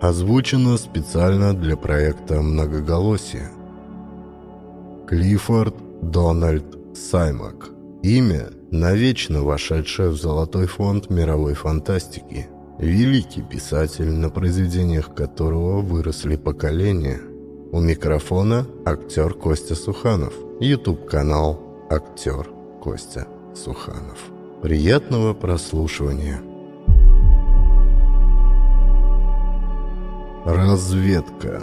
Озвучено специально для проекта «Многоголосие». Клиффорд Дональд Саймак. Имя, навечно вошедшее в золотой фонд мировой фантастики. Великий писатель, на произведениях которого выросли поколения. У микрофона актер Костя Суханов. YouTube-канал «Актер Костя Суханов». Приятного прослушивания. Разведка.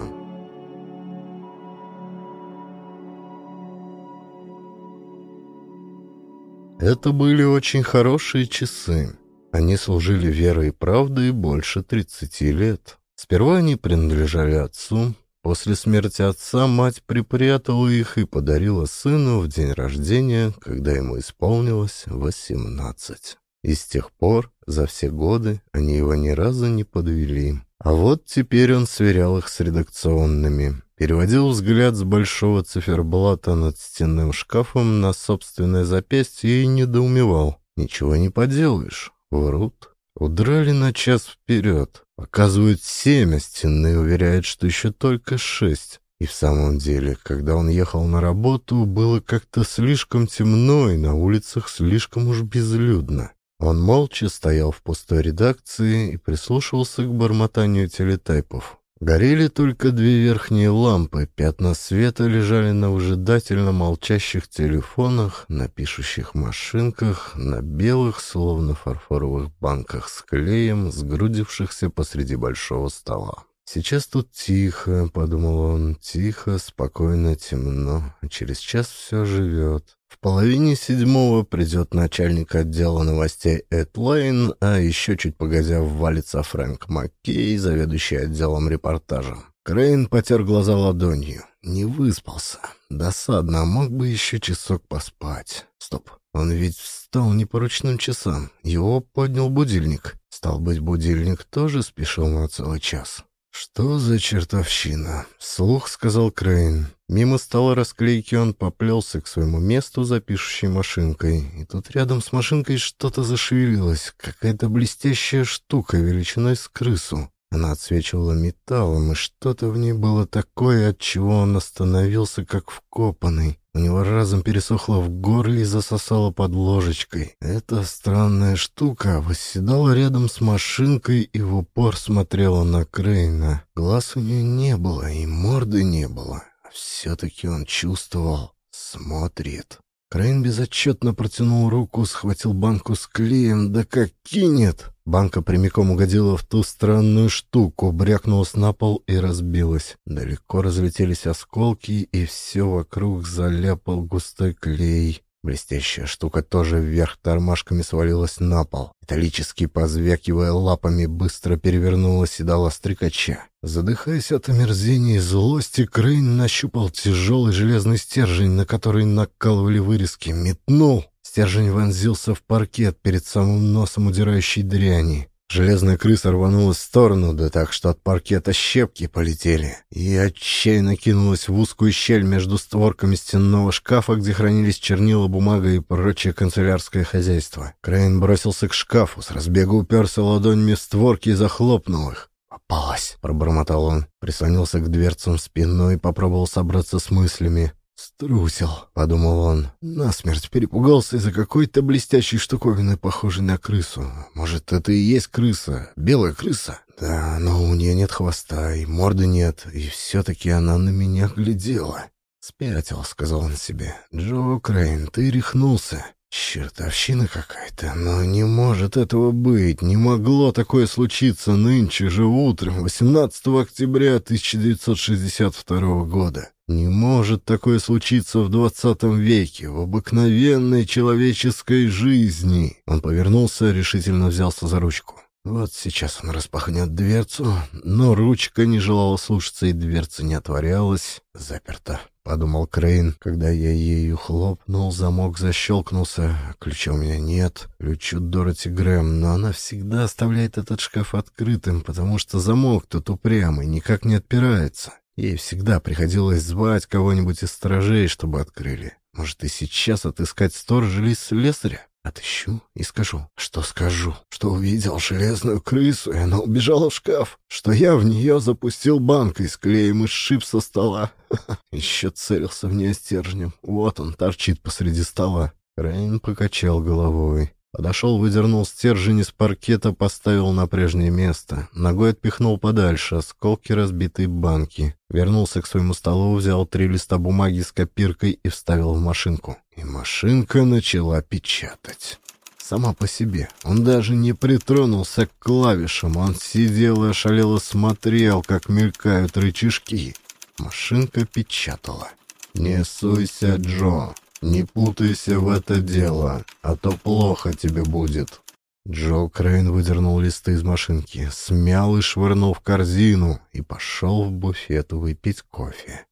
Это были очень хорошие часы. Они служили верой и правдой больше 30 лет. Сперва они принадлежали отцу. После смерти отца мать припрятала их и подарила сыну в день рождения, когда ему исполнилось 18. И с тех пор, за все годы, они его ни разу не подвели. А вот теперь он сверял их с редакционными. Переводил взгляд с большого циферблата над стенным шкафом на собственное запястье и недоумевал. Ничего не поделаешь. Врут. Удрали на час вперед. Показывают семь, а стены уверяют, что еще только шесть. И в самом деле, когда он ехал на работу, было как-то слишком темно и на улицах слишком уж безлюдно. Он молча стоял в пустой редакции и прислушивался к бормотанию телетайпов. Горели только две верхние лампы, пятна света лежали на выжидательно молчащих телефонах, на пишущих машинках, на белых, словно фарфоровых банках с клеем, сгрудившихся посреди большого стола. «Сейчас тут тихо», — подумал он, — «тихо, спокойно, темно, через час все живет». В половине седьмого придет начальник отдела новостей Эд Лейн, а еще чуть погодя ввалится Фрэнк Маккей, заведующий отделом репортажа. Крейн потер глаза ладонью. Не выспался. Досадно, мог бы еще часок поспать. Стоп, он ведь встал не по ручным часам. Его поднял будильник. Стал быть, будильник тоже спешил на целый час. «Что за чертовщина?» — слух сказал Крейн. Мимо стола расклейки он поплелся к своему месту за пишущей машинкой. И тут рядом с машинкой что-то зашевелилось. Какая-то блестящая штука величиной с крысу. Она отсвечивала металлом, и что-то в ней было такое, от чего он остановился как вкопанный. У него разом пересохло в горле и засосало под ложечкой. Эта странная штука восседала рядом с машинкой и в упор смотрела на Крейна. Глаз у нее не было и морды не было. Все-таки он чувствовал, смотрит. Крейн безотчетно протянул руку, схватил банку с клеем, да как кинет! Банка прямиком угодила в ту странную штуку, брякнулась на пол и разбилась. Далеко разлетелись осколки, и все вокруг заляпал густой клей. Блестящая штука тоже вверх тормашками свалилась на пол. Металлически позвякивая лапами, быстро перевернулась и дала стрекача. Задыхаясь от омерзения и злости, Крейн нащупал тяжелый железный стержень, на который накалывали вырезки, метнул. Стержень вонзился в паркет перед самым носом удирающей дряни. Железная крыса рванулась в сторону, да так, что от паркета щепки полетели, и отчаянно кинулась в узкую щель между створками стенного шкафа, где хранились чернила, бумага и прочее канцелярское хозяйство. Крейн бросился к шкафу, с разбега уперся ладонями в створки и захлопнул их. «Попалась!» — пробормотал он. Прислонился к дверцам спиной и попробовал собраться с мыслями. «Струсил», — подумал он. Насмерть перепугался из-за какой-то блестящей штуковины, похожей на крысу. Может, это и есть крыса? Белая крыса? Да, но у нее нет хвоста, и морды нет, и все-таки она на меня глядела. «Спятил», — сказал он себе. «Джо Крейн, ты рехнулся. Чертовщина какая-то, но не может этого быть. Не могло такое случиться нынче же утром, 18 октября 1962 года. Не может такое случиться в двадцатом веке, в обыкновенной человеческой жизни. Он повернулся, решительно взялся за ручку. Вот сейчас он распахнет дверцу, но ручка не желала слушаться, и дверца не отворялась. Заперта, — подумал Крейн. Когда я ею хлопнул, замок защелкнулся. Ключа у меня нет. Ключу Дороти Грэм, но она всегда оставляет этот шкаф открытым, потому что замок тут упрямый, никак не отпирается. Ей всегда приходилось звать кого-нибудь из сторожей, чтобы открыли. Может, и сейчас отыскать сторожа или слесаря? Отыщу и скажу. Что скажу? Что увидел железную крысу, и она убежала в шкаф. Что я в нее запустил банкой с клеем и сшиб со стола. Еще целился в нее стержнем. Вот он торчит посреди стола. Рейн покачал головой. Подошел, выдернул стержень из паркета, поставил на прежнее место. Ногой отпихнул подальше осколки разбитой банки. Вернулся к своему столу, взял три листа бумаги с копиркой и вставил в машинку. И машинка начала печатать. Сама по себе. Он даже не притронулся к клавишам. Он сидел и ошалело смотрел, как мелькают рычажки. Машинка печатала. «Не суйся, Джо!» Не путайся в это дело, а то плохо тебе будет». Джо Крейн выдернул листы из машинки, смял и швырнул в корзину и пошел в буфет выпить кофе.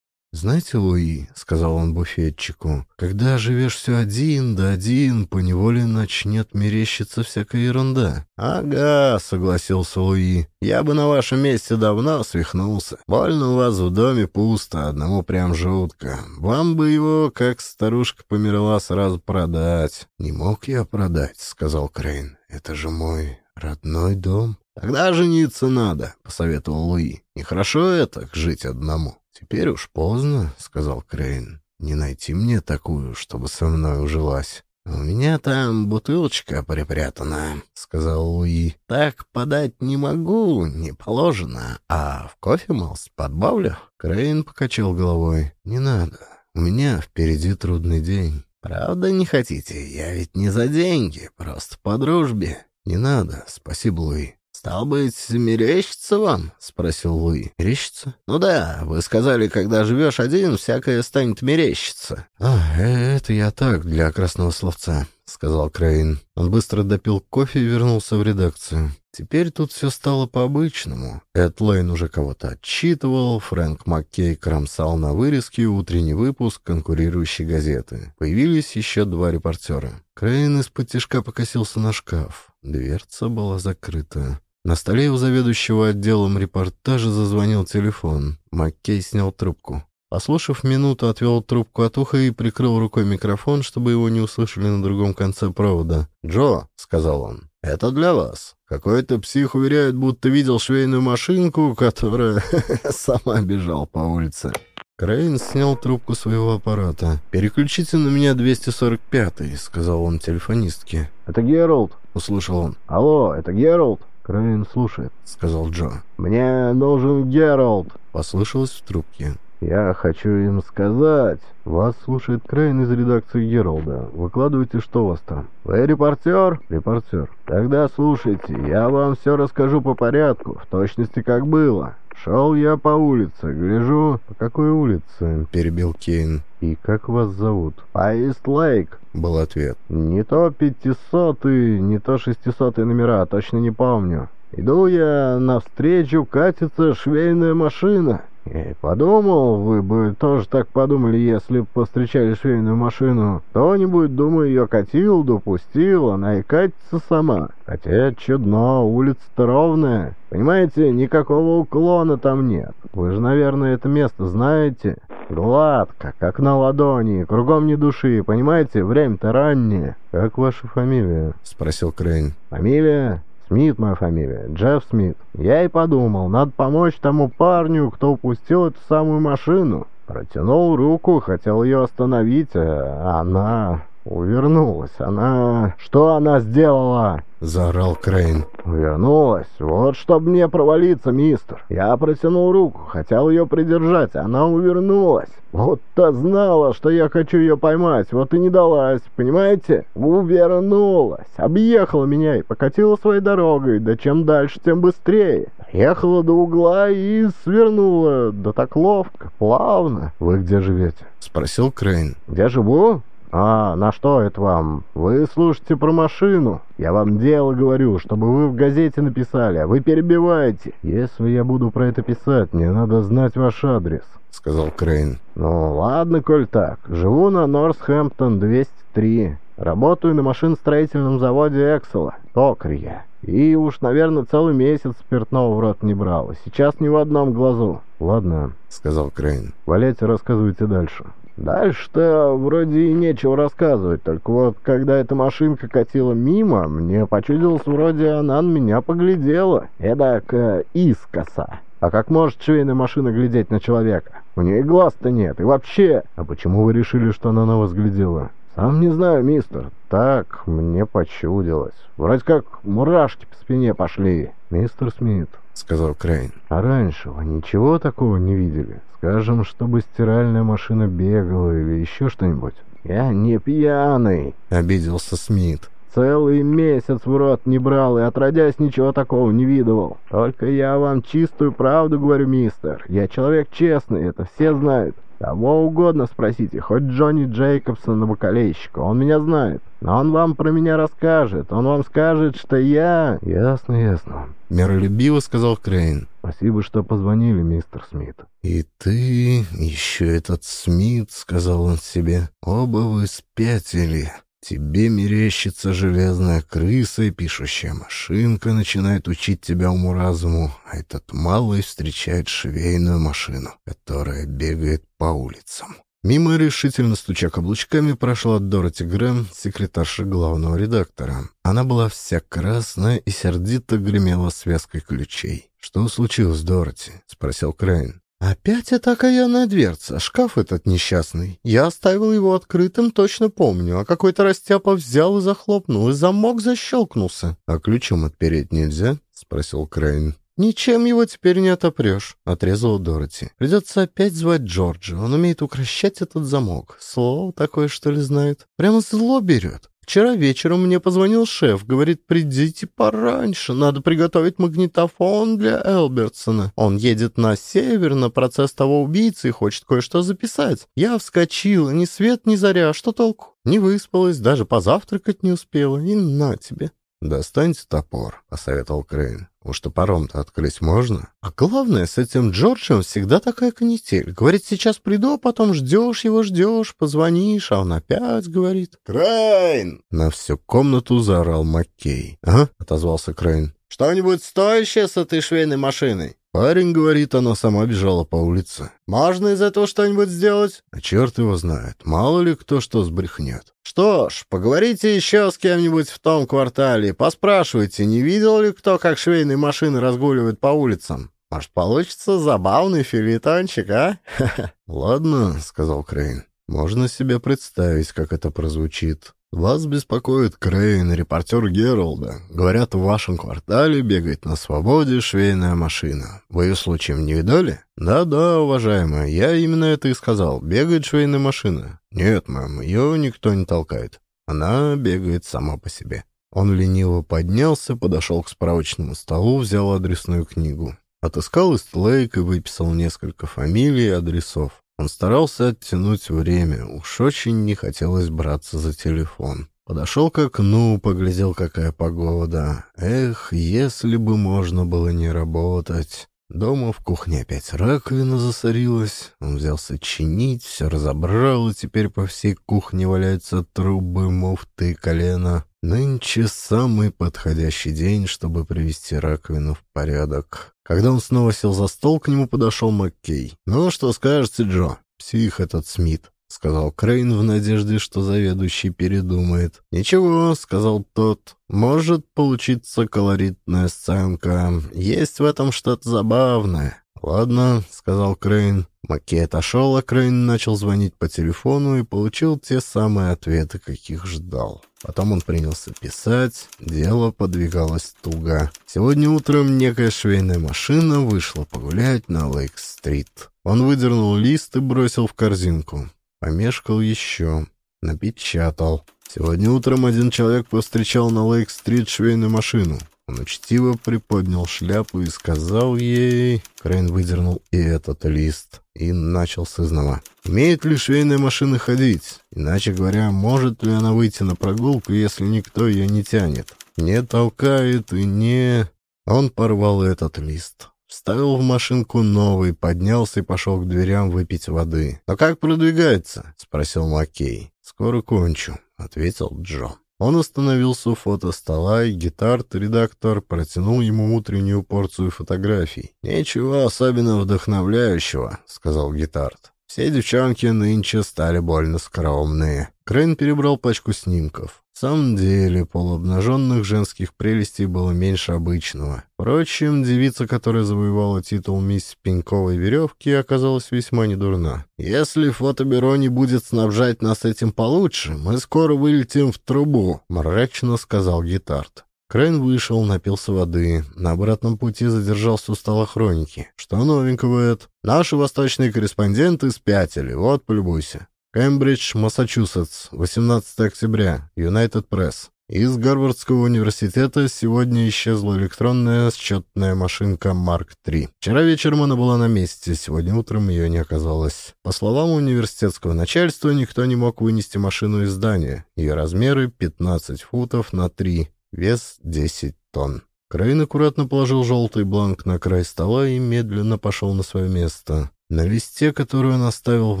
«Знаете, Луи, — сказал он буфетчику, — когда живешь все один да один, поневоле начнет мерещиться всякая ерунда». «Ага, — согласился Луи, — я бы на вашем месте давно свихнулся. Больно у вас в доме пусто, одному прям жутко. Вам бы его, как старушка померла, сразу продать». «Не мог я продать, — сказал Крейн, — это же мой родной дом». «Тогда жениться надо», — посоветовал Луи. «Нехорошо это, жить одному». «Теперь уж поздно», — сказал Крейн. «Не найти мне такую, чтобы со мной ужилась». «У меня там бутылочка припрятана», — сказал Луи. «Так подать не могу, не положено. А в кофе, мол, подбавлю?» Крейн покачал головой. «Не надо. У меня впереди трудный день». «Правда не хотите? Я ведь не за деньги, просто по дружбе». «Не надо. Спасибо, Луи. «Стал быть, мерещится вам?» — спросил Луи. «Мерещится?» «Ну да, вы сказали, когда живешь один, всякое станет мерещиться». «А, это я так, для красного словца», — сказал Крейн. Он быстро допил кофе и вернулся в редакцию. Теперь тут все стало по-обычному. Эд Лейн уже кого-то отчитывал, Фрэнк Маккей кромсал на вырезке утренний выпуск конкурирующей газеты. Появились еще два репортера. Крейн из-под покосился на шкаф. Дверца была закрыта. На столе у заведующего отделом репортажа зазвонил телефон. Маккей снял трубку. Послушав минуту, отвел трубку от уха и прикрыл рукой микрофон, чтобы его не услышали на другом конце провода. «Джо», — сказал он, — «это для вас. Какой-то псих уверяет, будто видел швейную машинку, которая сама бежал по улице». Крейн снял трубку своего аппарата. «Переключите на меня 245-й», — сказал он телефонистке. «Это Гералд», — услышал он. «Алло, это Гералд?» «Крейн слушает», — сказал Джо. «Мне нужен Гералд», — послышалось в трубке. «Я хочу им сказать...» «Вас слушает Крейн из редакции Гералда. Выкладывайте, что у вас там». «Вы репортер?» «Репортер». «Тогда слушайте, я вам все расскажу по порядку, в точности как было. Шел я по улице, гляжу...» «По какой улице?» — перебил Кейн. «И как вас зовут?» «По Ист-Лейк», — был ответ. «Не то пятисотый, не то шестисотый номера, точно не помню. Иду я навстречу, катится швейная машина». И подумал, вы бы тоже так подумали, если бы повстречали швейную машину. Кто-нибудь, думаю, ее катил, допустил, она и катится сама. Хотя чудно, улица-то ровная. Понимаете, никакого уклона там нет. Вы же, наверное, это место знаете. Гладко, как на ладони, кругом ни души, понимаете, время-то раннее. «Как ваша фамилия?» — спросил Крейн. «Фамилия? Смит моя фамилия, Джефф Смит. Я и подумал, надо помочь тому парню, кто упустил эту самую машину. Протянул руку, хотел ее остановить, а она увернулась. Она... Что она сделала? — заорал Крейн. «Вернулась. Вот чтоб мне провалиться, мистер. Я протянул руку, хотел ее придержать, она увернулась. Вот-то знала, что я хочу ее поймать, вот и не далась, понимаете? Увернулась, объехала меня и покатила своей дорогой, да чем дальше, тем быстрее. Ехала до угла и свернула, да так ловко, плавно. Вы где живете?» — спросил Крейн. «Где живу? «А, на что это вам? Вы слушайте про машину. Я вам дело говорю, чтобы вы в газете написали, а вы перебиваете. Если я буду про это писать, мне надо знать ваш адрес», — сказал Крейн. «Ну, ладно, коль так. Живу на Норсхэмптон 203. Работаю на машиностроительном заводе Эксела. Токарь я. И уж, наверное, целый месяц спиртного в рот не брал. Сейчас ни в одном глазу». «Ладно», — сказал Крейн. «Валяйте, рассказывайте дальше». Дальше-то вроде и нечего рассказывать, только вот когда эта машинка катила мимо, мне почудилось, вроде она на меня поглядела, эдак э, искоса. А как может швейная машина глядеть на человека? У нее глаз-то нет, и вообще... А почему вы решили, что она на вас глядела? «Сам не знаю, мистер. Так мне почудилось. Вроде как мурашки по спине пошли». «Мистер Смит», — сказал Крейн, — «а раньше вы ничего такого не видели? Скажем, чтобы стиральная машина бегала или еще что-нибудь?» «Я не пьяный», — обиделся Смит. Целый месяц в рот не брал и отродясь ничего такого не видывал. Только я вам чистую правду говорю, мистер. Я человек честный, это все знают. Кого угодно спросите, хоть Джонни Джейкобсона бокалейщика, он меня знает. Но он вам про меня расскажет, он вам скажет, что я... Ясно, ясно. Миролюбиво сказал Крейн. Спасибо, что позвонили, мистер Смит. И ты, еще этот Смит, сказал он себе, оба вы спятили. Тебе мерещится железная крыса и пишущая машинка начинает учить тебя уму-разуму, а этот малый встречает швейную машину, которая бегает по улицам. Мимо решительно стуча каблучками прошла Дороти Грэм, секретарша главного редактора. Она была вся красная и сердито гремела связкой ключей. «Что случилось, Дороти?» — спросил Крейн. «Опять эта окаянная дверца, шкаф этот несчастный. Я оставил его открытым, точно помню, а какой-то растяпа взял и захлопнул, и замок защелкнулся». «А ключом отпереть нельзя?» — спросил Крейн. «Ничем его теперь не отопрешь», — отрезала Дороти. «Придется опять звать Джорджа. Он умеет укращать этот замок. Слово такое, что ли, знает. Прямо зло берет. Вчера вечером мне позвонил шеф, говорит, придите пораньше, надо приготовить магнитофон для Элбертсона. Он едет на север на процесс того убийцы и хочет кое-что записать. Я вскочила, ни свет, ни заря, что толку? Не выспалась, даже позавтракать не успела, и на тебе. «Достаньте топор», — посоветовал Крейн. «Уж топором-то открыть можно?» «А главное, с этим Джорджем всегда такая канитель. Говорит, сейчас приду, а потом ждешь его, ждешь, позвонишь, а он опять говорит». «Крейн!» — на всю комнату заорал Маккей. «Ага», — отозвался Крейн. «Что-нибудь стоящее с этой швейной машиной?» Парень говорит, она сама бежала по улице. «Можно из этого что-нибудь сделать?» А черт его знает. Мало ли кто что сбрехнет. «Что ж, поговорите еще с кем-нибудь в том квартале. Поспрашивайте, не видел ли кто, как швейные машины разгуливают по улицам? Может, получится забавный фельетончик, а?» «Ладно», — сказал Крейн. «Можно себе представить, как это прозвучит. Вас беспокоит Крейн, репортер Гералда. Говорят, в вашем квартале бегает на свободе швейная машина. Вы ее случаем не видали? Да-да, уважаемая, я именно это и сказал. Бегает швейная машина. Нет, мэм, ее никто не толкает. Она бегает сама по себе. Он лениво поднялся, подошел к справочному столу, взял адресную книгу. Отыскал Истлейк и выписал несколько фамилий и адресов. Он старался оттянуть время, уж очень не хотелось браться за телефон. Подошел к окну, поглядел, какая погода. Эх, если бы можно было не работать. Дома в кухне опять раковина засорилась. Он взялся чинить, все разобрал, и теперь по всей кухне валяются трубы, муфты колено. Нынче самый подходящий день, чтобы привести раковину в порядок. Когда он снова сел за стол, к нему подошел Маккей. «Ну, что скажете, Джо?» «Псих этот Смит», — сказал Крейн в надежде, что заведующий передумает. «Ничего», — сказал тот, — «может получиться колоритная сценка. Есть в этом что-то забавное». «Ладно», — сказал Крейн. Маккей отошел, а Крейн начал звонить по телефону и получил те самые ответы, каких ждал. Потом он принялся писать, дело подвигалось туго. Сегодня утром некая швейная машина вышла погулять на Лейк-стрит. Он выдернул лист и бросил в корзинку. Помешкал еще, напечатал. Сегодня утром один человек повстречал на Лейк-стрит швейную машину. Он учтиво приподнял шляпу и сказал ей... Крейн выдернул и этот лист и начал с изнова. Ли швейная машина ходить? Иначе говоря, может ли она выйти на прогулку, если никто ее не тянет? Не толкает и не... Он порвал этот лист. Вставил в машинку новый, поднялся и пошел к дверям выпить воды. «Но как продвигается?» — спросил Маккей. «Скоро кончу», — ответил Джо. Он остановился у фотостола, и гитарт-редактор протянул ему утреннюю порцию фотографий. «Ничего особенно вдохновляющего», — сказал гитарт. Все девчонки нынче стали больно скромные. Крейн перебрал пачку снимков. В самом деле, полуобнаженных женских прелестей было меньше обычного. Впрочем, девица, которая завоевала титул «Мисс Пеньковой веревки», оказалась весьма недурна. «Если фотобюро не будет снабжать нас этим получше, мы скоро вылетим в трубу», — мрачно сказал Гитард. Крейн вышел, напился воды. На обратном пути задержался у стола хроники. «Что новенького, Эд?» «Наши восточные корреспонденты спятили. Вот, полюбуйся». Кембридж, Массачусетс, 18 октября, Юнайтед Пресс. Из Гарвардского университета сегодня исчезла электронная счетная машинка Марк III. Вчера вечером она была на месте, сегодня утром ее не оказалось. По словам университетского начальства, никто не мог вынести машину из здания. Ее размеры 15 футов на 3, вес 10 тонн. Крейн аккуратно положил желтый бланк на край стола и медленно пошел на свое место. На листе, который он оставил в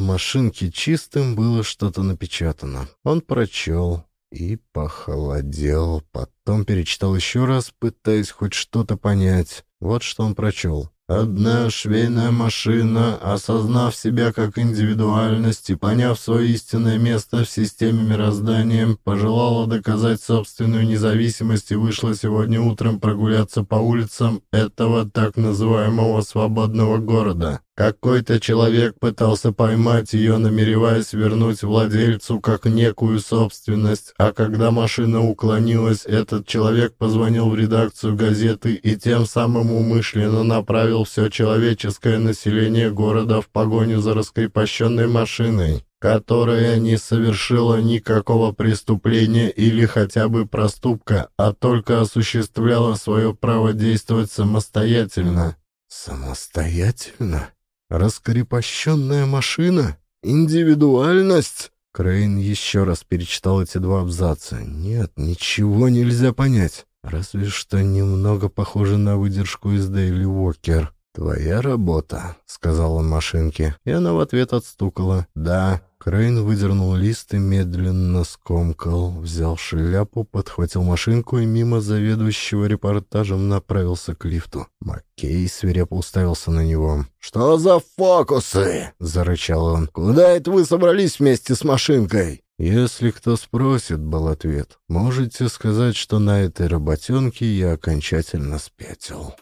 машинке чистым, было что-то напечатано. Он прочел и похолодел. Потом перечитал еще раз, пытаясь хоть что-то понять. Вот что он прочел. Одна швейная машина, осознав себя как индивидуальность и поняв свое истинное место в системе мироздания, пожелала доказать собственную независимость и вышла сегодня утром прогуляться по улицам этого так называемого свободного города. Какой-то человек пытался поймать ее, намереваясь вернуть владельцу как некую собственность, а когда машина уклонилась, этот человек позвонил в редакцию газеты и тем самым умышленно направил все человеческое население города в погоню за раскрепощенной машиной, которая не совершила никакого преступления или хотя бы проступка, а только осуществляла свое право действовать самостоятельно. «Самостоятельно?» Раскрепощенная машина? Индивидуальность? Крейн еще раз перечитал эти два абзаца. Нет, ничего нельзя понять. Разве что немного похоже на выдержку из Дейли Уокер. «Твоя работа», — сказал он машинке, и она в ответ отстукала. «Да». Крейн выдернул лист и медленно скомкал, взял шляпу, подхватил машинку и мимо заведующего репортажем направился к лифту. Маккей свирепо уставился на него. «Что за фокусы?» — зарычал он. «Куда это вы собрались вместе с машинкой?» «Если кто спросит», — был ответ, — «можете сказать, что на этой работенке я окончательно спятил».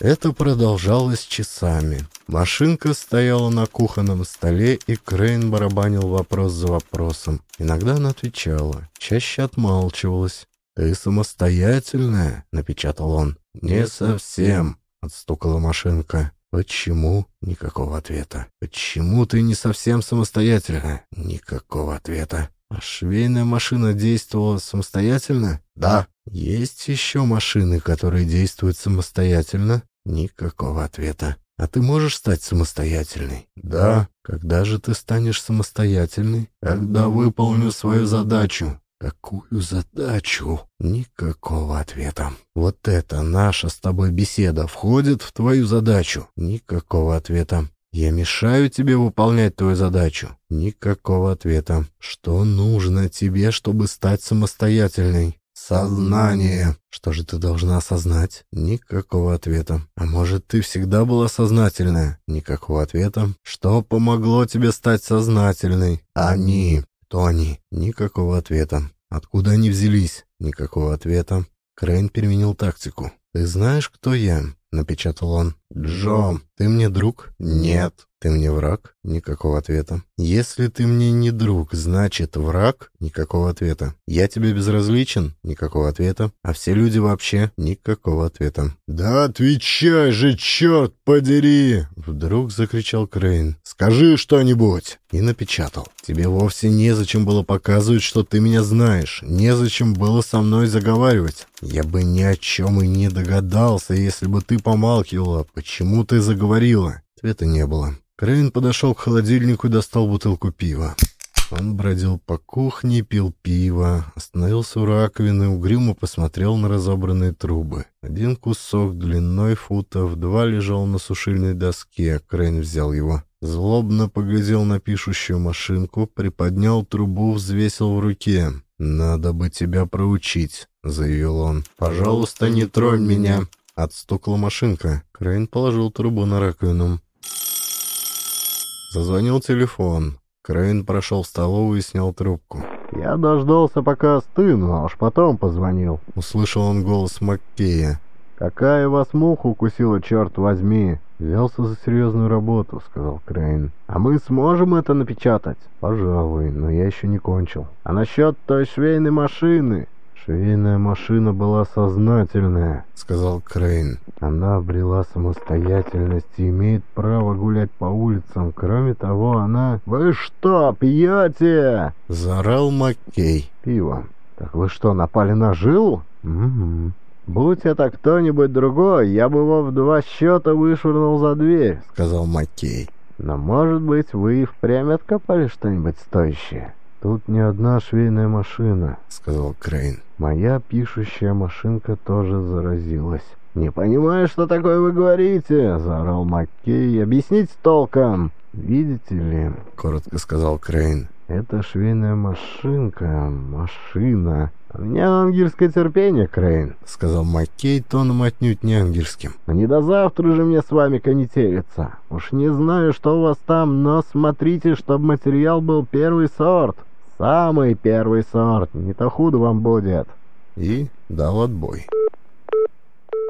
Это продолжалось часами. Машинка стояла на кухонном столе, и Крейн барабанил вопрос за вопросом. Иногда она отвечала, чаще отмалчивалась. «Ты самостоятельная?» — напечатал он. «Не совсем», — отстукала машинка. «Почему?» — никакого ответа. «Почему ты не совсем самостоятельная?» «Никакого ответа». «А швейная машина действовала самостоятельно?» «Да». «Есть еще машины, которые действуют самостоятельно?» Никакого ответа. А ты можешь стать самостоятельной? Да. Когда же ты станешь самостоятельной? Когда выполню свою задачу. Какую задачу? Никакого ответа. Вот это наша с тобой беседа входит в твою задачу. Никакого ответа. Я мешаю тебе выполнять твою задачу. Никакого ответа. Что нужно тебе, чтобы стать самостоятельной? Сознание. Что же ты должна осознать? Никакого ответа. А может, ты всегда была сознательная? Никакого ответа. Что помогло тебе стать сознательной? Они. Кто они? Никакого ответа. Откуда они взялись? Никакого ответа. Крейн переменил тактику. «Ты знаешь, кто я?» — напечатал он. «Джо, ты мне друг?» «Нет». «Ты мне враг?» Никакого ответа. «Если ты мне не друг, значит враг?» Никакого ответа. «Я тебе безразличен?» Никакого ответа. «А все люди вообще?» Никакого ответа. «Да отвечай же, черт подери!» Вдруг закричал Крейн. «Скажи что-нибудь!» И напечатал. «Тебе вовсе незачем было показывать, что ты меня знаешь. Незачем было со мной заговаривать. Я бы ни о чем и не догадался, если бы ты помалкивала. Почему ты заговорила?» Ответа не было. Крейн подошел к холодильнику и достал бутылку пива. Он бродил по кухне, пил пиво, остановился у раковины, угрюмо посмотрел на разобранные трубы. Один кусок длиной футов, два лежал на сушильной доске, Крейн взял его. Злобно поглядел на пишущую машинку, приподнял трубу, взвесил в руке. «Надо бы тебя проучить», — заявил он. «Пожалуйста, не тронь меня». Отстукала машинка. Крейн положил трубу на раковину. Зазвонил телефон. Крейн прошел в столовую и снял трубку. «Я дождался, пока остыну, а уж потом позвонил». Услышал он голос Маккея. «Какая вас муха укусила, черт возьми?» «Взялся за серьезную работу», — сказал Крейн. «А мы сможем это напечатать?» «Пожалуй, но я еще не кончил». «А насчет той швейной машины?» «Швейная машина была сознательная», — сказал Крейн. «Она обрела самостоятельность и имеет право гулять по улицам. Кроме того, она...» «Вы что, пьете?» — заорал Маккей. «Пиво. Так вы что, напали на жилу?» «Угу». «Будь это кто-нибудь другой, я бы его в два счета вышвырнул за дверь», — сказал Маккей. «Но, может быть, вы и впрямь откопали что-нибудь стоящее?» «Тут не одна швейная машина», — сказал Крейн. «Моя пишущая машинка тоже заразилась». «Не понимаю, что такое вы говорите», — заорал Маккей. «Объясните толком». «Видите ли», — коротко сказал Крейн, — «это швейная машинка, машина, «У меня ангельское терпение, Крейн», — сказал Маккей тоном отнюдь не ангельским. «Но не до завтра же мне с вами канителиться. Уж не знаю, что у вас там, но смотрите, чтобы материал был первый сорт. Самый первый сорт, не то худо вам будет». И дал отбой.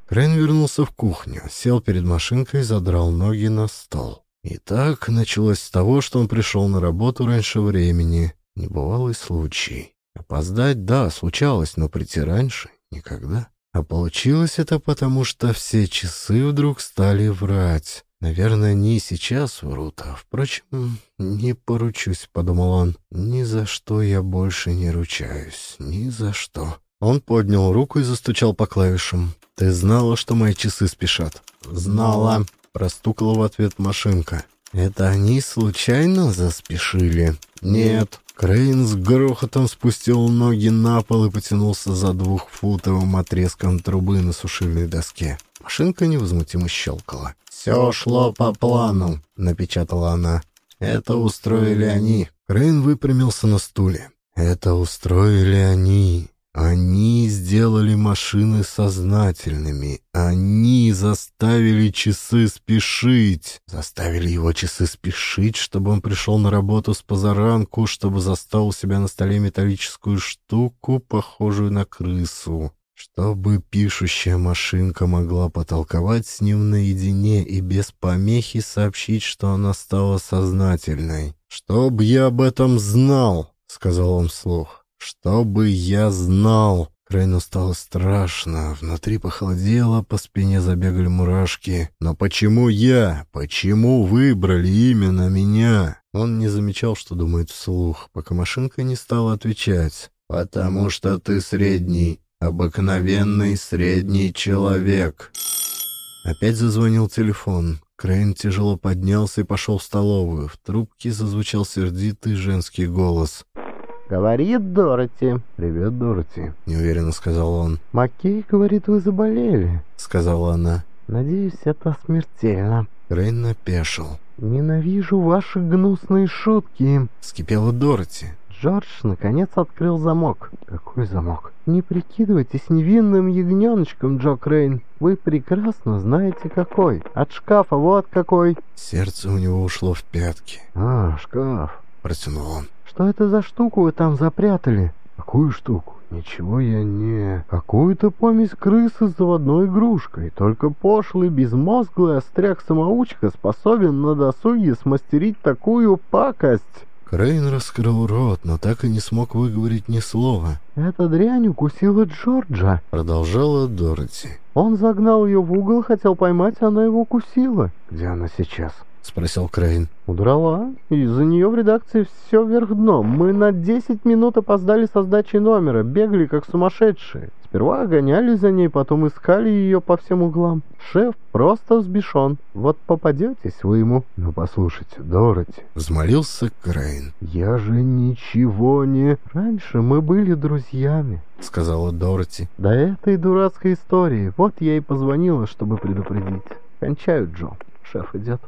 Крейн вернулся в кухню, сел перед машинкой и задрал ноги на стол. И так началось с того, что он пришел на работу раньше времени. Небывалый случай. Опоздать, да, случалось, но прийти раньше — никогда. А получилось это потому, что все часы вдруг стали врать. Наверное, не сейчас врут, а, впрочем, не поручусь, — подумал он. Ни за что я больше не ручаюсь, ни за что. Он поднял руку и застучал по клавишам. «Ты знала, что мои часы спешат?» «Знала», — простукала в ответ машинка. «Это они случайно заспешили?» «Нет». Крейн с грохотом спустил ноги на пол и потянулся за двухфутовым отрезком трубы на сушильной доске. Машинка невозмутимо щелкала. «Все шло по плану», — напечатала она. «Это устроили они». Крейн выпрямился на стуле. «Это устроили они. Они сделали машины сознательными. Они заставили часы спешить. Заставили его часы спешить, чтобы он пришел на работу с позаранку, чтобы застал у себя на столе металлическую штуку, похожую на крысу. Чтобы пишущая машинка могла потолковать с ним наедине и без помехи сообщить, что она стала сознательной. «Чтоб я об этом знал», — сказал он вслух. «Чтобы я знал!» Крайну стало страшно, внутри похолодело, по спине забегали мурашки. «Но почему я? Почему выбрали именно меня?» Он не замечал, что думает вслух, пока машинка не стала отвечать. «Потому что ты средний, обыкновенный средний человек». Опять зазвонил телефон. Крейн тяжело поднялся и пошел в столовую. В трубке зазвучал сердитый женский голос. «Говорит Дороти». «Привет, Дороти», — неуверенно сказал он. «Маккей говорит, вы заболели», — сказала она. «Надеюсь, это смертельно». Крейн опешил. «Ненавижу ваши гнусные шутки», — вскипела Дороти. Джордж наконец открыл замок. Какой замок? Не прикидывайтесь невинным ягненочком, Джо Крейн. Вы прекрасно знаете какой. От шкафа вот какой. Сердце у него ушло в пятки. А, шкаф. Протянул он. Что это за штуку вы там запрятали? Какую штуку? Ничего я не... Какую-то помесь крысы с заводной игрушкой. Только пошлый, безмозглый остряк-самоучка способен на досуге смастерить такую пакость. Крейн раскрыл рот, но так и не смог выговорить ни слова. «Эта дрянь укусила Джорджа», — продолжала Дороти. «Он загнал ее в угол, хотел поймать, она его укусила». «Где она сейчас?» — спросил Крейн. «Удрала. Из-за нее в редакции все вверх дном. Мы на десять минут опоздали со сдачей номера, бегали как сумасшедшие. Сперва гонялись за ней, потом искали ее по всем углам. Шеф просто взбешен. Вот попадетесь вы ему». «Ну, послушайте, Дороти», — взмолился Крейн. «Я же ничего не...» «Раньше мы были друзьями», — сказала Дороти. «До этой дурацкой истории. Вот я и позвонила, чтобы предупредить. Кончаю, Джо. Шеф идет».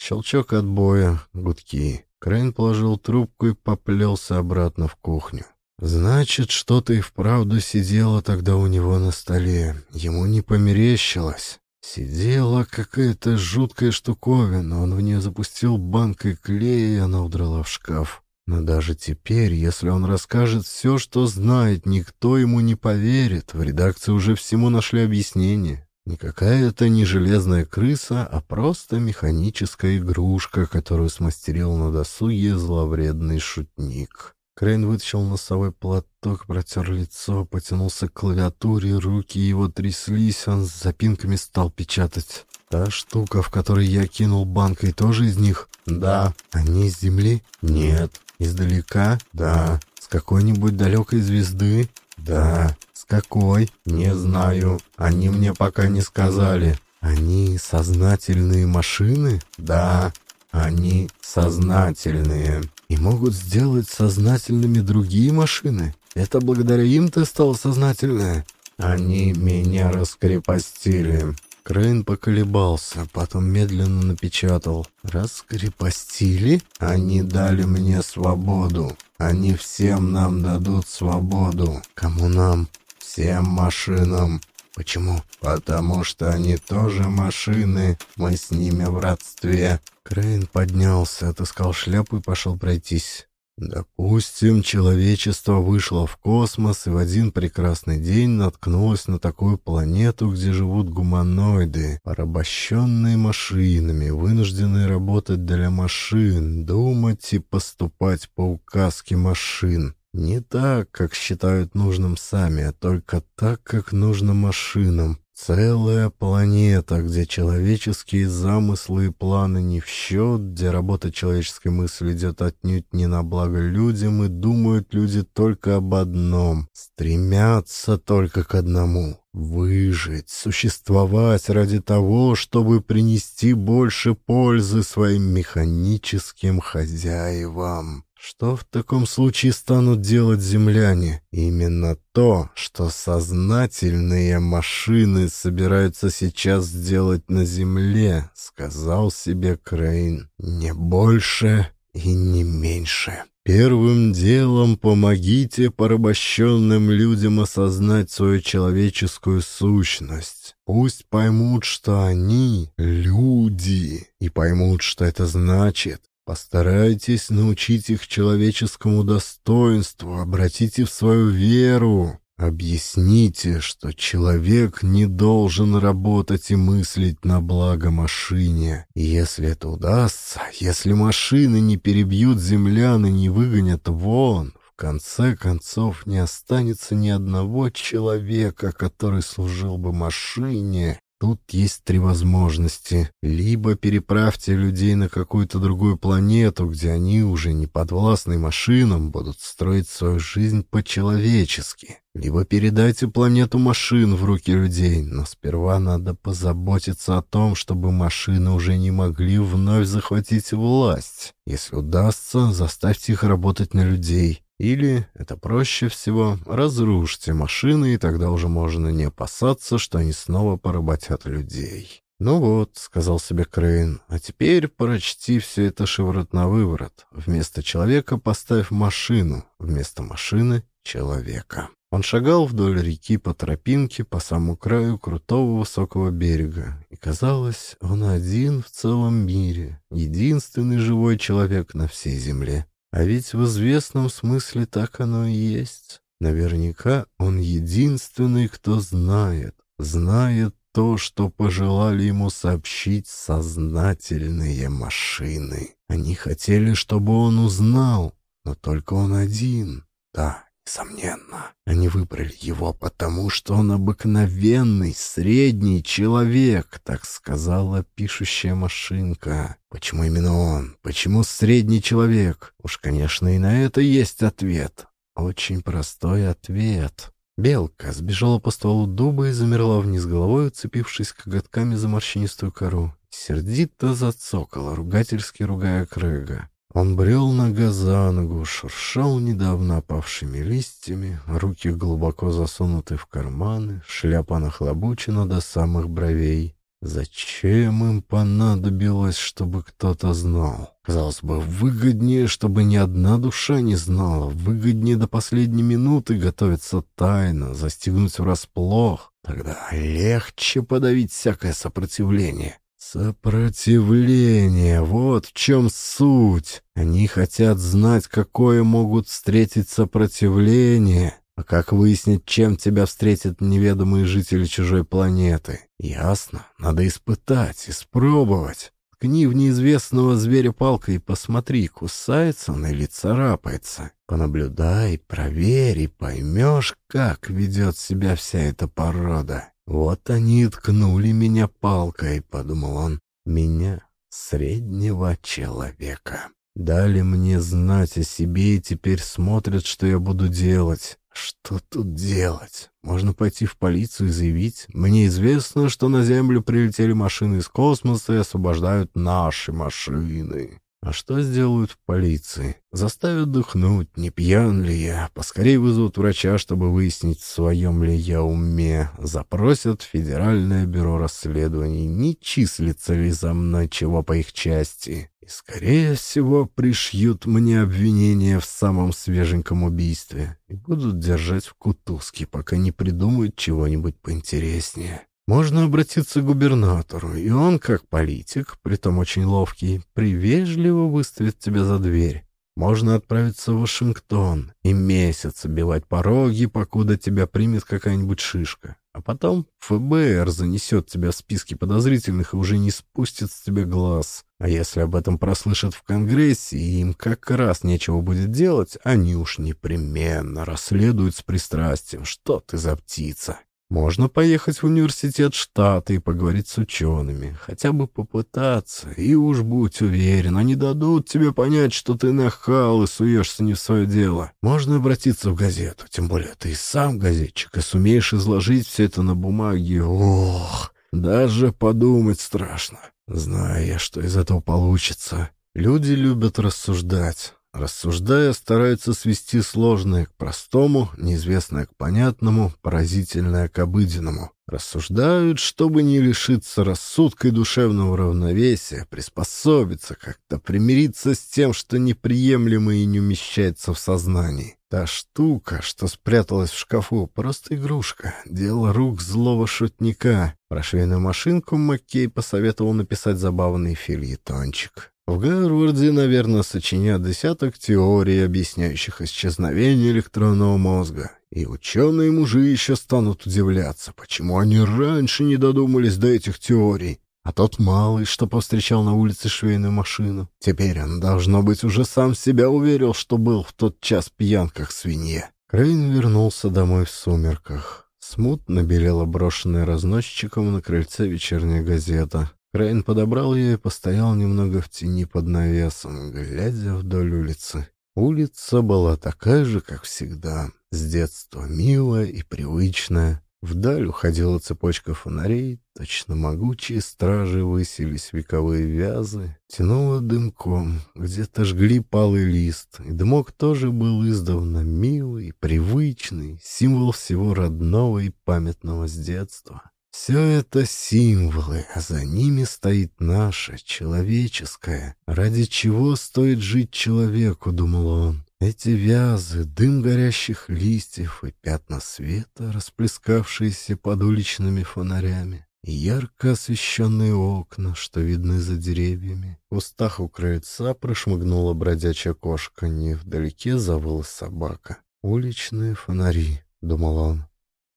Щелчок отбоя, гудки. Крейн положил трубку и поплелся обратно в кухню. Значит, что-то и вправду сидело тогда у него на столе. Ему не померещилось. Сидела какая-то жуткая штуковина, он в нее запустил банкой клея, и она удрала в шкаф. Но даже теперь, если он расскажет все, что знает, никто ему не поверит. В редакции уже всему нашли объяснение. Никакая это не железная крыса, а просто механическая игрушка, которую смастерил на досуге зловредный шутник. Крейн вытащил носовой платок, протер лицо, потянулся к клавиатуре, руки его тряслись, он с запинками стал печатать. «Та штука, в которой я кинул банкой, тоже из них?» «Да». «Они из Земли?» «Нет». «Издалека?» «Да». «С какой-нибудь далекой звезды?» «Да». «С какой?» «Не знаю. Они мне пока не сказали». «Они сознательные машины?» «Да». «Они сознательные» и могут сделать сознательными другие машины. Это благодаря им ты стал сознательной. Они меня раскрепостили. Крейн поколебался, потом медленно напечатал. «Раскрепостили?» «Они дали мне свободу. Они всем нам дадут свободу». «Кому нам?» «Всем машинам». «Почему?» «Потому что они тоже машины. Мы с ними в родстве». Крейн поднялся, отыскал шляпу и пошел пройтись. Допустим, человечество вышло в космос и в один прекрасный день наткнулось на такую планету, где живут гуманоиды, порабощенные машинами, вынужденные работать для машин, думать и поступать по указке машин. Не так, как считают нужным сами, а только так, как нужно машинам. Целая планета, где человеческие замыслы и планы не в счет, где работа человеческой мысли идет отнюдь не на благо людям, и думают люди только об одном, стремятся только к одному — выжить, существовать ради того, чтобы принести больше пользы своим механическим хозяевам. Что в таком случае станут делать земляне? Именно то, что сознательные машины собираются сейчас сделать на Земле, сказал себе Крейн. Не больше и не меньше. Первым делом помогите порабощенным людям осознать свою человеческую сущность. Пусть поймут, что они — люди, и поймут, что это значит. Постарайтесь научить их человеческому достоинству, обратите в свою веру. Объясните, что человек не должен работать и мыслить на благо машине. И если это удастся, если машины не перебьют землян и не выгонят вон, в конце концов не останется ни одного человека, который служил бы машине Тут есть три возможности. Либо переправьте людей на какую-то другую планету, где они уже не подвластны машинам, будут строить свою жизнь по-человечески. Либо передайте планету машин в руки людей, но сперва надо позаботиться о том, чтобы машины уже не могли вновь захватить власть. Если удастся, заставьте их работать на людей. Или, это проще всего, разрушьте машины, и тогда уже можно не опасаться, что они снова поработят людей. «Ну вот», — сказал себе Крейн, — «а теперь прочти все это шиворот на выворот. Вместо человека поставь машину, вместо машины — человека». Он шагал вдоль реки по тропинке по самому краю крутого высокого берега, и казалось, он один в целом мире, единственный живой человек на всей земле. А ведь в известном смысле так оно и есть. Наверняка он единственный, кто знает, знает то, что пожелали ему сообщить сознательные машины. Они хотели, чтобы он узнал, но только он один. Да, Несомненно, они выбрали его, потому что он обыкновенный, средний человек, так сказала пишущая машинка. Почему именно он? Почему средний человек? Уж, конечно, и на это есть ответ. Очень простой ответ. Белка сбежала по стволу дуба и замерла вниз головой, уцепившись коготками за морщинистую кору. Сердито зацокала, ругательски ругая Крэга. Он брел нога за ногу, шуршал недавно опавшими листьями, руки глубоко засунуты в карманы, шляпа нахлобучена до самых бровей. Зачем им понадобилось, чтобы кто-то знал? Казалось бы, выгоднее, чтобы ни одна душа не знала, выгоднее до последней минуты готовиться тайно, застегнуть врасплох. Тогда легче подавить всякое сопротивление. Сопротивление, вот в чем суть. Они хотят знать, какое могут встретить сопротивление, а как выяснить, чем тебя встретят неведомые жители чужой планеты? Ясно, надо испытать, испробовать. Ткни в неизвестного зверя палкой и посмотри, кусается он или царапается. Понаблюдай, проверь и поймешь, как ведет себя вся эта порода. Вот они и ткнули меня палкой, подумал он. Меня, среднего человека. Дали мне знать о себе и теперь смотрят, что я буду делать. Что тут делать? Можно пойти в полицию и заявить. Мне известно, что на Землю прилетели машины из космоса и освобождают наши машины. А что сделают в полиции? Заставят дыхнуть, не пьян ли я. Поскорее вызовут врача, чтобы выяснить, в своем ли я уме. Запросят Федеральное бюро расследований, не числится ли за мной чего по их части. И, скорее всего, пришьют мне обвинение в самом свеженьком убийстве и будут держать в кутузке, пока не придумают чего-нибудь поинтереснее. Можно обратиться к губернатору, и он, как политик, притом очень ловкий, привежливо выставит тебя за дверь. Можно отправиться в Вашингтон и месяц бивать пороги, покуда тебя примет какая-нибудь шишка. А потом ФБР занесет тебя в списки подозрительных и уже не спустит с тебя глаз. А если об этом прослышат в Конгрессе, и им как раз нечего будет делать, они уж непременно расследуют с пристрастием, что ты за птица. Можно поехать в университет штата и поговорить с учеными, хотя бы попытаться, и уж будь уверен, они дадут тебе понять, что ты нахал и суешься не в свое дело. Можно обратиться в газету, тем более ты и сам газетчик, и сумеешь изложить все это на бумаге. Ох, даже подумать страшно, зная, что из этого получится. Люди любят рассуждать. Рассуждая, стараются свести сложное к простому, неизвестное к понятному, поразительное к обыденному. Рассуждают, чтобы не лишиться рассудка и душевного равновесия, приспособиться, как-то примириться с тем, что неприемлемо и не умещается в сознании. Та штука, что спряталась в шкафу, просто игрушка, дело рук злого шутника. Про швейную машинку Маккей посоветовал написать забавный фильетончик. В Гарварде, наверное, сочинят десяток теорий, объясняющих исчезновение электронного мозга. И ученые-мужи еще станут удивляться, почему они раньше не додумались до этих теорий. А тот малый, что повстречал на улице швейную машину, теперь он, должно быть, уже сам себя уверил, что был в тот час пьян, как свинья. Крейн вернулся домой в сумерках. Смутно белела брошенная разносчиком на крыльце вечерняя газета. Крейн подобрал ее и постоял немного в тени под навесом, глядя вдоль улицы. Улица была такая же, как всегда, с детства милая и привычная. Вдаль уходила цепочка фонарей, точно могучие стражи высились вековые вязы, тянуло дымком, где-то жгли палый лист, и дымок тоже был издавна милый, привычный, символ всего родного и памятного с детства. Все это символы, а за ними стоит наше, человеческое. Ради чего стоит жить человеку, думал он. Эти вязы, дым горящих листьев и пятна света, расплескавшиеся под уличными фонарями, ярко освещенные окна, что видны за деревьями. В кустах у крыльца прошмыгнула бродячая кошка, невдалеке завыла собака. «Уличные фонари», — думал он.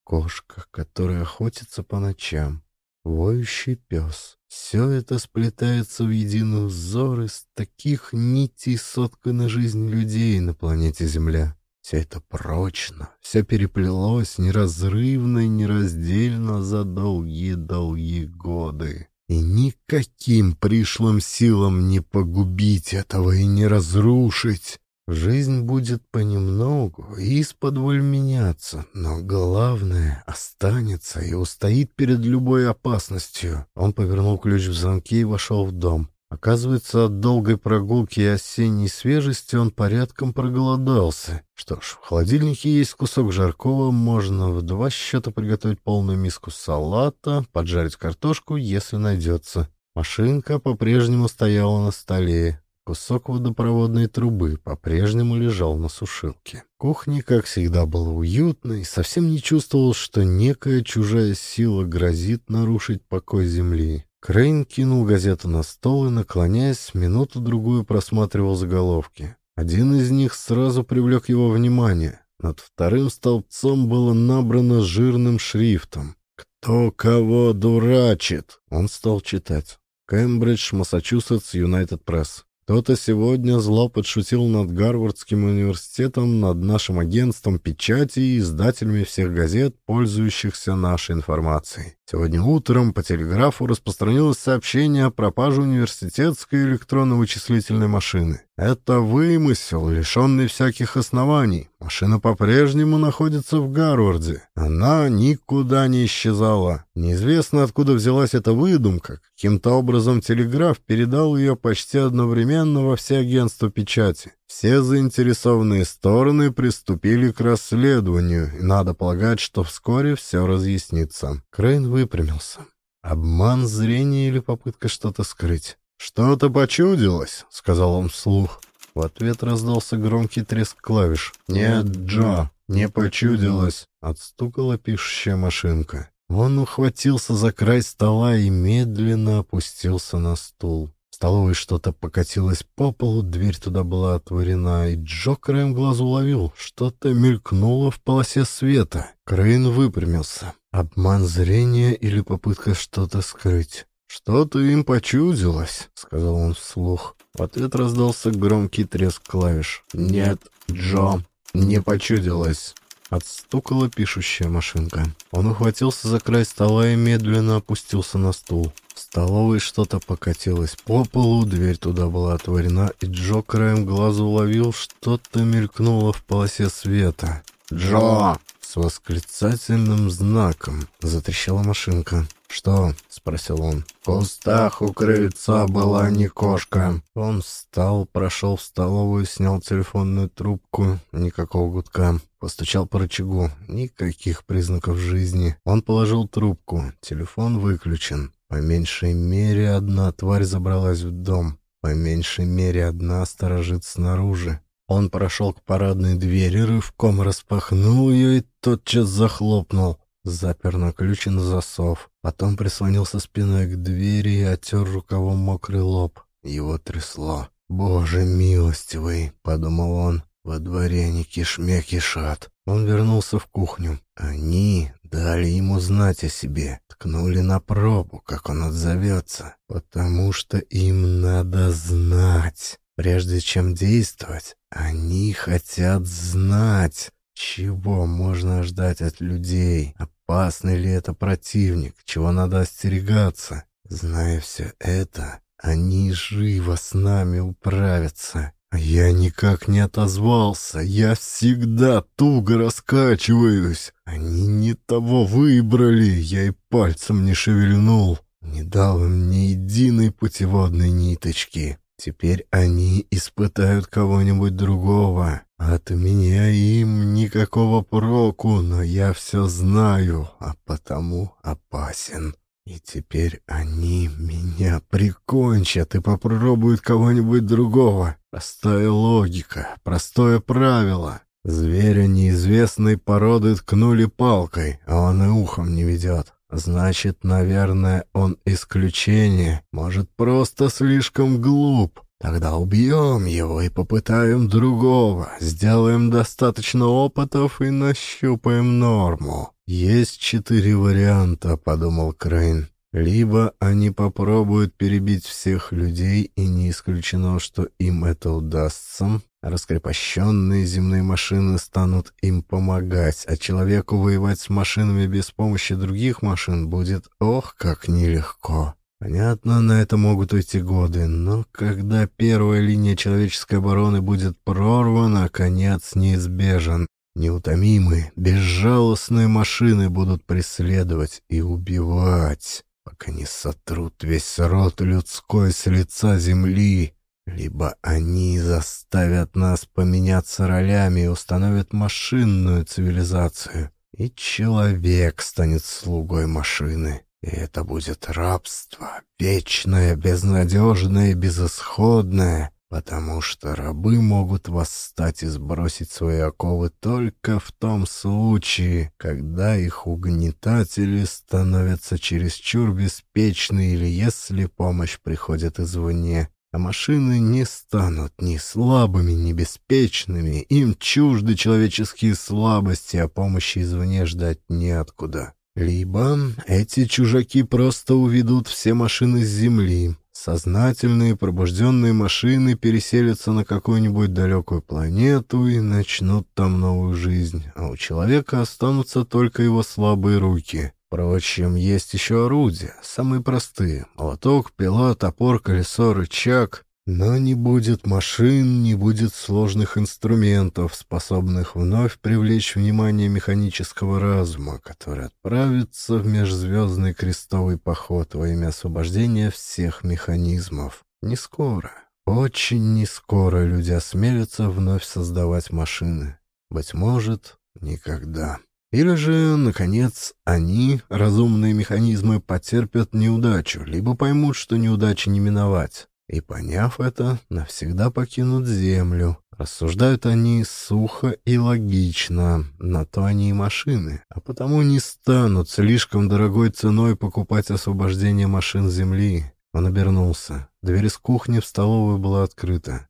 Кошка, которая охотится по ночам, воющий пес. Все это сплетается в единый узор из таких нитей соткана жизнь людей на планете Земля. Все это прочно, все переплелось неразрывно и нераздельно за долгие-долгие годы. И никаким пришлым силам не погубить этого и не разрушить. Жизнь будет понемногу из-под меняться, но главное останется и устоит перед любой опасностью. Он повернул ключ в замке и вошел в дом. Оказывается, от долгой прогулки и осенней свежести он порядком проголодался. Что ж, в холодильнике есть кусок жаркого, можно в два счета приготовить полную миску салата, поджарить картошку, если найдется. Машинка по-прежнему стояла на столе. Кусок водопроводной трубы по-прежнему лежал на сушилке. Кухня, как всегда, была уютной, совсем не чувствовал, что некая чужая сила грозит нарушить покой земли. Крейн кинул газету на стол и, наклоняясь, минуту-другую просматривал заголовки. Один из них сразу привлек его внимание. Над вторым столбцом было набрано жирным шрифтом. «Кто кого дурачит?» Он стал читать. «Кембридж, Массачусетс, Юнайтед Пресс». Кто-то сегодня зло подшутил над Гарвардским университетом, над нашим агентством печати и издателями всех газет, пользующихся нашей информацией. Сегодня утром по телеграфу распространилось сообщение о пропаже университетской электронно-вычислительной машины. Это вымысел, лишенный всяких оснований. Машина по-прежнему находится в Гарварде. Она никуда не исчезала. Неизвестно, откуда взялась эта выдумка. Каким-то образом телеграф передал ее почти одновременно во все агентства печати. Все заинтересованные стороны приступили к расследованию, и надо полагать, что вскоре все разъяснится. Крейн выпрямился. Обман зрения или попытка что-то скрыть? «Что-то почудилось», — сказал он вслух. В ответ раздался громкий треск клавиш. «Нет, Джо, не почудилось», — отстукала пишущая машинка. Он ухватился за край стола и медленно опустился на стул. Столовой что-то покатилось по полу, дверь туда была отворена, и Джо краем глаза уловил, что-то мелькнуло в полосе света. Крейн выпрямился. Обман зрения или попытка что-то скрыть? «Что-то им почудилось», — сказал он вслух. В ответ раздался громкий треск клавиш. «Нет, Джо, не почудилось». Отстукала пишущая машинка. Он ухватился за край стола и медленно опустился на стул. В столовой что-то покатилось по полу, дверь туда была отворена, и Джо краем глаза уловил, что-то мелькнуло в полосе света. «Джо!» С восклицательным знаком затрещала машинка. «Что?» — спросил он. «В кустах у крыльца была не кошка». Он встал, прошел в столовую, снял телефонную трубку. Никакого гудка. Постучал по рычагу. Никаких признаков жизни. Он положил трубку. Телефон выключен. По меньшей мере одна тварь забралась в дом. По меньшей мере одна сторожит снаружи. Он прошел к парадной двери, рывком распахнул ее и тотчас захлопнул. Запер на ключ и на засов. Потом прислонился спиной к двери и оттер рукавом мокрый лоб. Его трясло. «Боже милостивый!» — подумал он. «Во дворе они кишмя кишат». Он вернулся в кухню. Они дали ему знать о себе, ткнули на пробу, как он отзовется, потому что им надо знать. Прежде чем действовать, они хотят знать, чего можно ждать от людей, опасный ли это противник, чего надо остерегаться. Зная все это, они живо с нами управятся. Я никак не отозвался, я всегда туго раскачиваюсь. Они не того выбрали, я и пальцем не шевельнул. Не дал им ни единой путеводной ниточки. Теперь они испытают кого-нибудь другого. От меня им никакого проку, но я все знаю, а потому опасен. И теперь они меня прикончат и попробуют кого-нибудь другого. Простая логика, простое правило. Зверя неизвестной породы ткнули палкой, а он и ухом не ведет. Значит, наверное, он исключение, может, просто слишком глуп. Тогда убьем его и попытаем другого, сделаем достаточно опытов и нащупаем норму. Есть четыре варианта, подумал Крейн. Либо они попробуют перебить всех людей, и не исключено, что им это удастся. Раскрепощенные земные машины станут им помогать, а человеку воевать с машинами без помощи других машин будет ох, как нелегко. Понятно, на это могут уйти годы, но когда первая линия человеческой обороны будет прорвана, конец неизбежен. Неутомимые, безжалостные машины будут преследовать и убивать пока не сотрут весь род людской с лица земли, либо они заставят нас поменяться ролями и установят машинную цивилизацию, и человек станет слугой машины. И это будет рабство, вечное, безнадежное и безысходное, потому что рабы могут восстать и сбросить свои оковы только в том случае, когда их угнетатели становятся чересчур беспечны или если помощь приходит извне. А машины не станут ни слабыми, ни беспечными, им чужды человеческие слабости, а помощи извне ждать неоткуда. Либо эти чужаки просто уведут все машины с земли, Сознательные пробужденные машины переселятся на какую-нибудь далекую планету и начнут там новую жизнь, а у человека останутся только его слабые руки. Впрочем, есть еще орудия, самые простые. Молоток, пила, топор, колесо, рычаг. Но не будет машин, не будет сложных инструментов, способных вновь привлечь внимание механического разума, который отправится в межзвездный крестовый поход во имя освобождения всех механизмов. Не скоро, очень не скоро люди осмелятся вновь создавать машины. Быть может, никогда. Или же, наконец, они, разумные механизмы, потерпят неудачу, либо поймут, что неудачи не миновать и, поняв это, навсегда покинут землю. Рассуждают они сухо и логично, на то они и машины, а потому не станут слишком дорогой ценой покупать освобождение машин земли. Он обернулся. Дверь с кухни в столовую была открыта.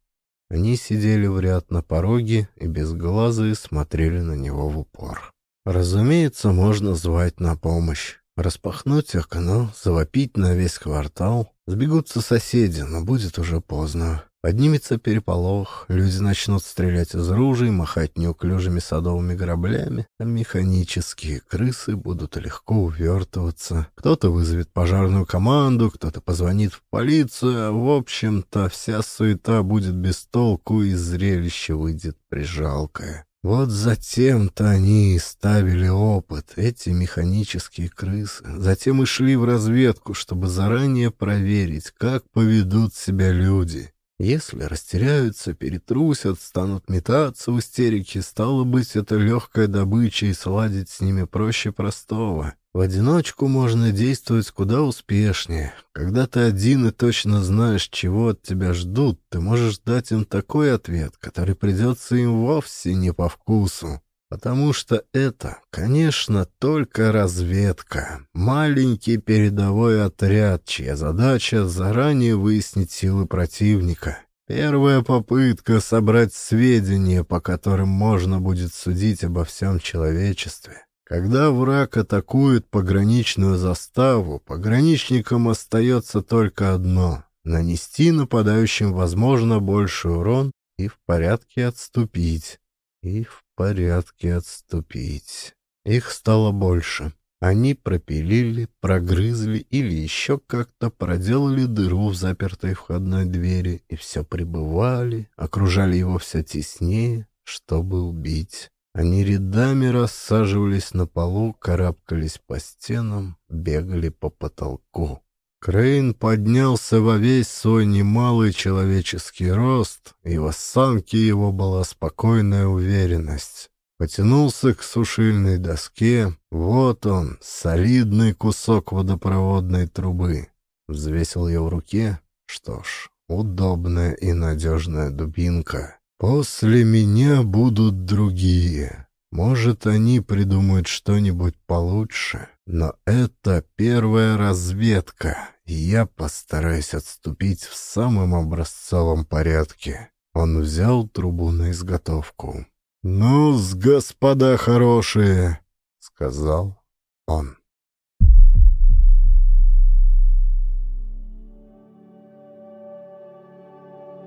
Они сидели в ряд на пороге и безглазые смотрели на него в упор. Разумеется, можно звать на помощь. Распахнуть окно, завопить на весь квартал. Сбегутся соседи, но будет уже поздно. Поднимется переполох, люди начнут стрелять из ружей, махать неуклюжими садовыми граблями, а механические крысы будут легко увертываться. Кто-то вызовет пожарную команду, кто-то позвонит в полицию, а в общем-то вся суета будет без толку и зрелище выйдет прижалкое. Вот затем-то они и ставили опыт, эти механические крысы. Затем и шли в разведку, чтобы заранее проверить, как поведут себя люди. Если растеряются, перетрусят, станут метаться в истерике, стало быть, это легкая добыча, и сладить с ними проще простого. В одиночку можно действовать куда успешнее. Когда ты один и точно знаешь, чего от тебя ждут, ты можешь дать им такой ответ, который придется им вовсе не по вкусу. Потому что это, конечно, только разведка. Маленький передовой отряд, чья задача заранее выяснить силы противника. Первая попытка собрать сведения, по которым можно будет судить обо всем человечестве. Когда враг атакует пограничную заставу, пограничникам остается только одно — нанести нападающим, возможно, больший урон и в порядке отступить. И в порядке отступить. Их стало больше. Они пропилили, прогрызли или еще как-то проделали дыру в запертой входной двери и все пребывали, окружали его все теснее, чтобы убить. Они рядами рассаживались на полу, карабкались по стенам, бегали по потолку. Крейн поднялся во весь свой немалый человеческий рост, и в осанке его была спокойная уверенность. Потянулся к сушильной доске. Вот он, солидный кусок водопроводной трубы. Взвесил ее в руке. Что ж, удобная и надежная дубинка. После меня будут другие. Может, они придумают что-нибудь получше. Но это первая разведка, и я постараюсь отступить в самом образцовом порядке. Он взял трубу на изготовку. «Ну-с, господа хорошие!» — сказал он.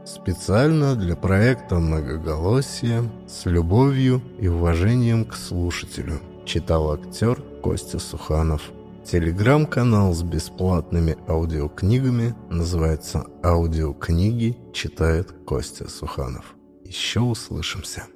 Специально для проекта «Многоголосие» с любовью и уважением к слушателю читал актер Костя Суханов. Телеграм-канал с бесплатными аудиокнигами называется «Аудиокниги читает Костя Суханов». Еще услышимся.